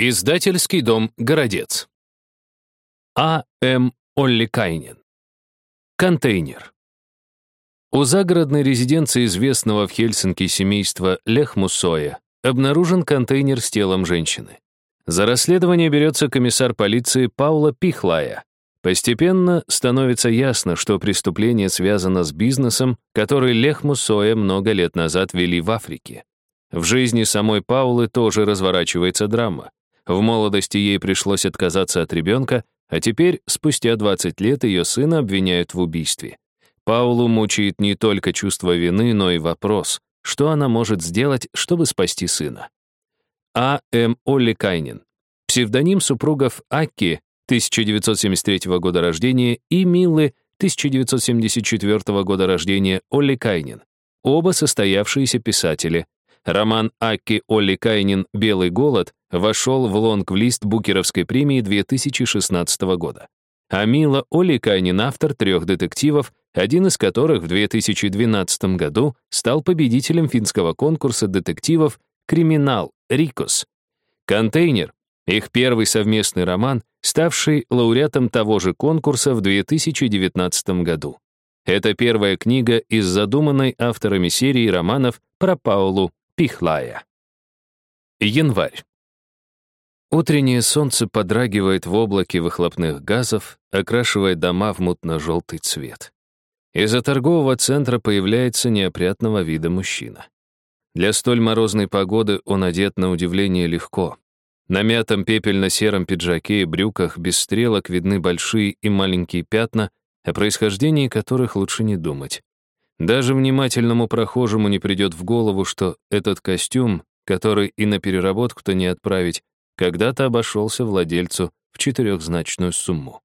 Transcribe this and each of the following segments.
Издательский дом «Городец». А. М. Олликайнен. Контейнер. У загородной резиденции известного в Хельсинки семейства Лехмусоя обнаружен контейнер с телом женщины. За расследование берется комиссар полиции Паула Пихлая. Постепенно становится ясно, что преступление связано с бизнесом, который Лехмусоя много лет назад вели в Африке. В жизни самой Паулы тоже разворачивается драма. В молодости ей пришлось отказаться от ребенка, а теперь, спустя 20 лет, ее сына обвиняют в убийстве. Паулу мучает не только чувство вины, но и вопрос, что она может сделать, чтобы спасти сына. А. М. Олли Кайнин. Псевдоним супругов Акки, 1973 года рождения, и Миллы, 1974 года рождения, Олли Кайнин. Оба состоявшиеся писатели. Роман Акки Олли Кайнин «Белый голод» вошел в лонг-лист Букеровской премии 2016 года. А Мила Оликайнин — автор трех детективов, один из которых в 2012 году стал победителем финского конкурса детективов «Криминал» «Рикос». «Контейнер» — их первый совместный роман, ставший лауреатом того же конкурса в 2019 году. Это первая книга из задуманной авторами серии романов про Паулу Пихлая. Январь. Утреннее солнце подрагивает в облаке выхлопных газов, окрашивая дома в мутно-желтый цвет. Из-за торгового центра появляется неопрятного вида мужчина. Для столь морозной погоды он одет на удивление легко. На мятом пепельно-сером пиджаке и брюках без стрелок видны большие и маленькие пятна, о происхождении которых лучше не думать. Даже внимательному прохожему не придет в голову, что этот костюм, который и на переработку-то не отправить, когда-то обошелся владельцу в четырехзначную сумму.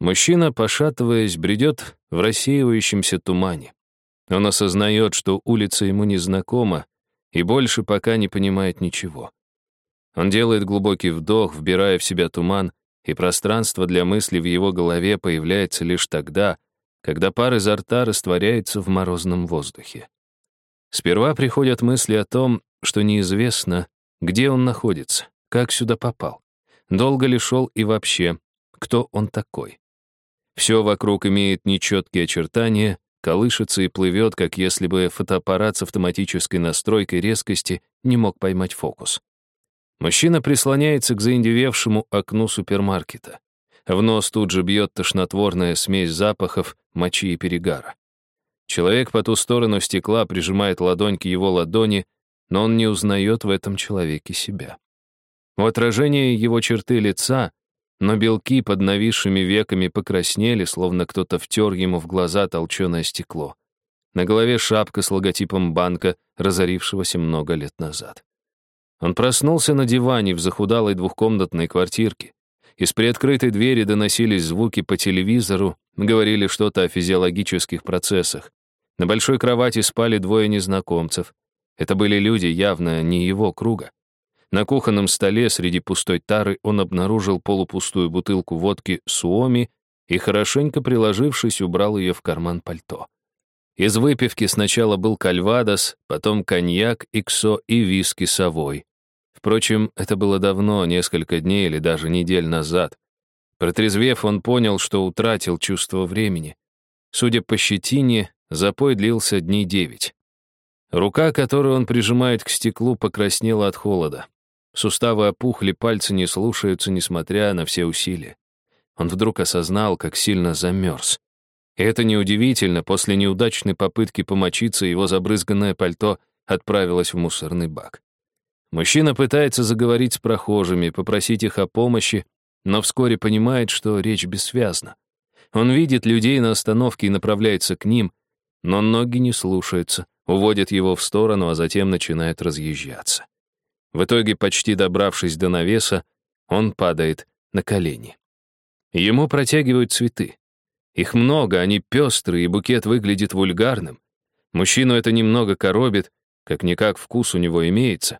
Мужчина, пошатываясь, бредет в рассеивающемся тумане. Он осознает, что улица ему незнакома, и больше пока не понимает ничего. Он делает глубокий вдох, вбирая в себя туман, и пространство для мысли в его голове появляется лишь тогда, когда пар изо рта растворяется в морозном воздухе. Сперва приходят мысли о том, что неизвестно, где он находится, как сюда попал? Долго ли шел и вообще, кто он такой? Все вокруг имеет нечеткие очертания, колышется и плывет, как если бы фотоаппарат с автоматической настройкой резкости не мог поймать фокус. Мужчина прислоняется к заиндевевшему окну супермаркета. В нос тут же бьет тошнотворная смесь запахов, мочи и перегара. Человек по ту сторону стекла прижимает ладонь к его ладони, но он не узнает в этом человеке себя. У отражения его черты лица, но белки под нависшими веками покраснели, словно кто-то втер ему в глаза толченое стекло. На голове шапка с логотипом банка, разорившегося много лет назад. Он проснулся на диване в захудалой двухкомнатной квартирке. Из приоткрытой двери доносились звуки по телевизору, говорили что-то о физиологических процессах. На большой кровати спали двое незнакомцев. Это были люди явно не его круга. На кухонном столе среди пустой тары он обнаружил полупустую бутылку водки «Суоми» и, хорошенько приложившись, убрал ее в карман пальто. Из выпивки сначала был кальвадос, потом коньяк, иксо и виски совой. Впрочем, это было давно, несколько дней или даже недель назад. Протрезвев, он понял, что утратил чувство времени. Судя по щетине, запой длился дней девять. Рука, которую он прижимает к стеклу, покраснела от холода. Суставы опухли, пальцы не слушаются, несмотря на все усилия. Он вдруг осознал, как сильно замерз. И это неудивительно, после неудачной попытки помочиться его забрызганное пальто отправилось в мусорный бак. Мужчина пытается заговорить с прохожими, попросить их о помощи, но вскоре понимает, что речь бессвязна. Он видит людей на остановке и направляется к ним, но ноги не слушаются, уводят его в сторону, а затем начинает разъезжаться. В итоге, почти добравшись до навеса, он падает на колени. Ему протягивают цветы. Их много, они пестрые, и букет выглядит вульгарным. Мужчину это немного коробит, как-никак вкус у него имеется.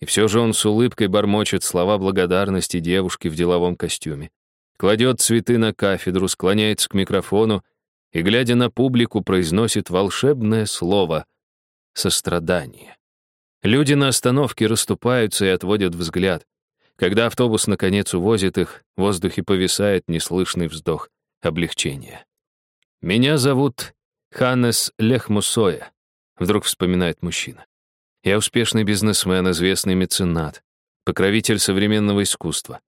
И все же он с улыбкой бормочет слова благодарности девушке в деловом костюме. Кладет цветы на кафедру, склоняется к микрофону и, глядя на публику, произносит волшебное слово — сострадание. Люди на остановке расступаются и отводят взгляд. Когда автобус наконец увозит их, в воздухе повисает неслышный вздох облегчения. «Меня зовут Ханнес Лехмусоя», — вдруг вспоминает мужчина. «Я успешный бизнесмен, известный меценат, покровитель современного искусства.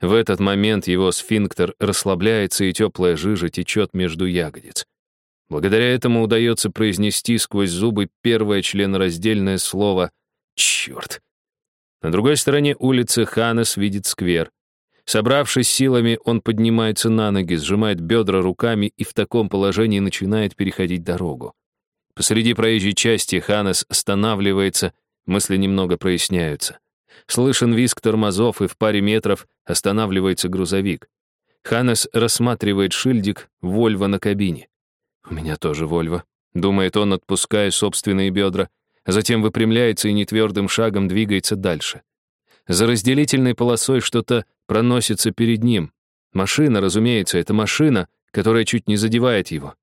В этот момент его сфинктер расслабляется, и теплая жижа течет между ягодиц. Благодаря этому удается произнести сквозь зубы первое членораздельное слово «Черт!». На другой стороне улицы Ханес видит сквер. Собравшись силами, он поднимается на ноги, сжимает бедра руками и в таком положении начинает переходить дорогу. Посреди проезжей части Ханес останавливается, мысли немного проясняются. Слышен визг тормозов, и в паре метров останавливается грузовик. Ханес рассматривает шильдик «Вольво» на кабине. «У меня тоже Вольво», — думает он, отпуская собственные бедра, затем выпрямляется и нетвердым шагом двигается дальше. За разделительной полосой что-то проносится перед ним. Машина, разумеется, это машина, которая чуть не задевает его.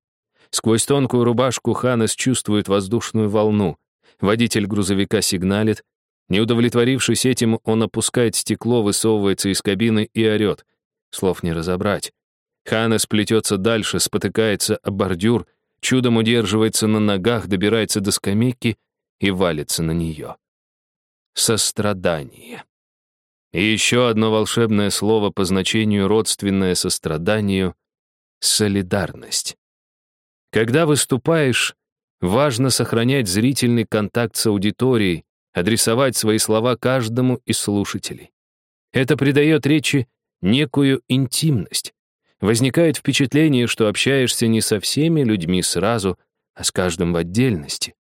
Сквозь тонкую рубашку Ханес чувствует воздушную волну. Водитель грузовика сигналит. Не удовлетворившись этим, он опускает стекло, высовывается из кабины и орет. Слов не разобрать. Ханес плетется дальше, спотыкается о бордюр, чудом удерживается на ногах, добирается до скамейки и валится на нее. Сострадание. И еще одно волшебное слово по значению родственное состраданию — солидарность. Когда выступаешь, важно сохранять зрительный контакт с аудиторией, адресовать свои слова каждому из слушателей. Это придает речи некую интимность. Возникает впечатление, что общаешься не со всеми людьми сразу, а с каждым в отдельности.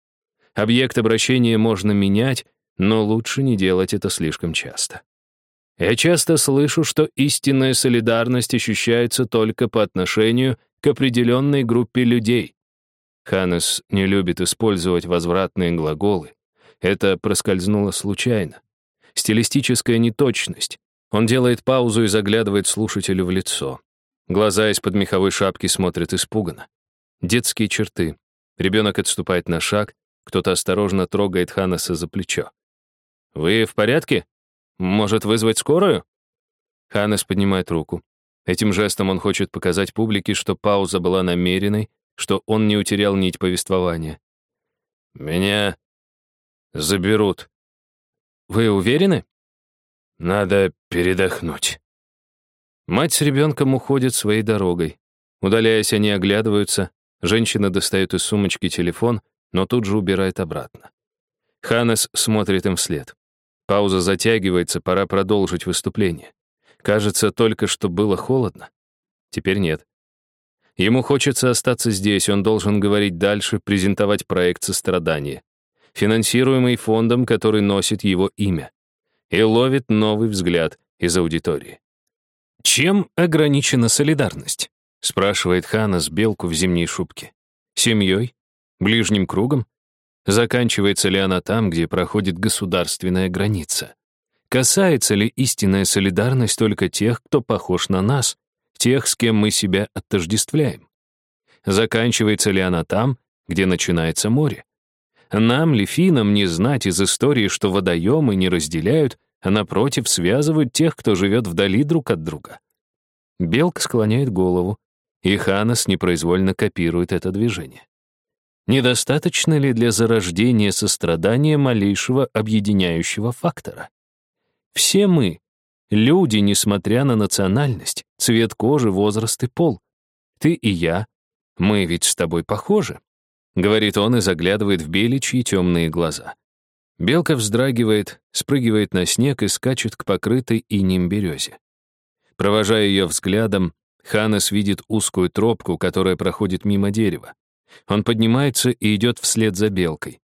Объект обращения можно менять, но лучше не делать это слишком часто. Я часто слышу, что истинная солидарность ощущается только по отношению к определенной группе людей. Ханнес не любит использовать возвратные глаголы. Это проскользнуло случайно. Стилистическая неточность. Он делает паузу и заглядывает слушателю в лицо. Глаза из-под меховой шапки смотрят испуганно. Детские черты. Ребенок отступает на шаг, кто-то осторожно трогает Ханнеса за плечо. «Вы в порядке? Может, вызвать скорую?» Ханнес поднимает руку. Этим жестом он хочет показать публике, что пауза была намеренной, что он не утерял нить повествования. «Меня заберут». «Вы уверены?» «Надо передохнуть». Мать с ребенком уходят своей дорогой. Удаляясь, они оглядываются. Женщина достает из сумочки телефон, но тут же убирает обратно. Ханес смотрит им вслед. Пауза затягивается, пора продолжить выступление. Кажется, только что было холодно. Теперь нет. Ему хочется остаться здесь, он должен говорить дальше, презентовать проект сострадания, финансируемый фондом, который носит его имя, и ловит новый взгляд из аудитории. «Чем ограничена солидарность?» — спрашивает Ханас белку в зимней шубке. «Семьей? Ближним кругом? Заканчивается ли она там, где проходит государственная граница? Касается ли истинная солидарность только тех, кто похож на нас, тех, с кем мы себя отождествляем? Заканчивается ли она там, где начинается море? Нам ли, финам, не знать из истории, что водоемы не разделяют, а напротив связывают тех, кто живет вдали друг от друга? Белка склоняет голову, и Ханас непроизвольно копирует это движение. Недостаточно ли для зарождения сострадания малейшего объединяющего фактора? Все мы — люди, несмотря на национальность, цвет кожи, возраст и пол. Ты и я, мы ведь с тобой похожи, — говорит он и заглядывает в беличьи темные глаза. Белка вздрагивает, спрыгивает на снег и скачет к покрытой инем березе. Провожая ее взглядом, Ханес видит узкую тропку, которая проходит мимо дерева. Он поднимается и идет вслед за белкой.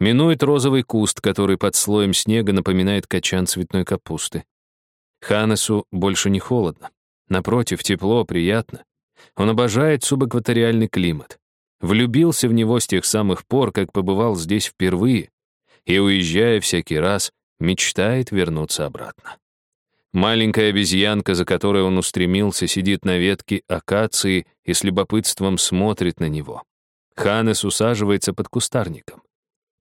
Минует розовый куст, который под слоем снега напоминает качан цветной капусты. Ханесу больше не холодно. Напротив, тепло, приятно. Он обожает субэкваториальный климат. Влюбился в него с тех самых пор, как побывал здесь впервые, и, уезжая всякий раз, мечтает вернуться обратно. Маленькая обезьянка, за которой он устремился, сидит на ветке акации и с любопытством смотрит на него. Ханес усаживается под кустарником.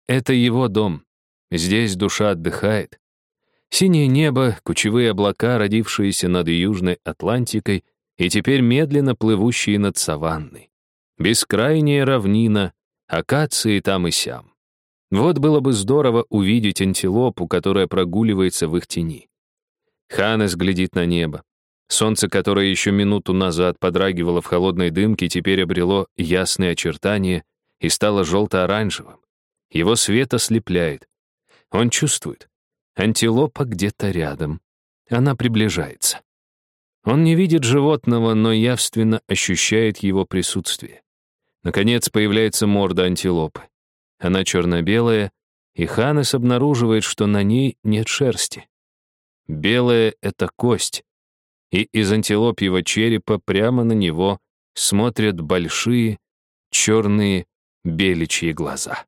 Это его дом. Здесь душа отдыхает. Синее небо, кучевые облака, родившиеся над Южной Атлантикой и теперь медленно плывущие над саванной. Бескрайняя равнина, акации там и сям. Вот было бы здорово увидеть антилопу, которая прогуливается в их тени. Ханес глядит на небо. Солнце, которое еще минуту назад подрагивало в холодной дымке, теперь обрело ясные очертания и стало желто-оранжевым. Его свет ослепляет. Он чувствует. Антилопа где-то рядом. Она приближается. Он не видит животного, но явственно ощущает его присутствие. Наконец появляется морда антилопы. Она черно-белая, и Ханес обнаруживает, что на ней нет шерсти. Белая — это кость, и из антилопьего черепа прямо на него смотрят большие черные беличьи глаза.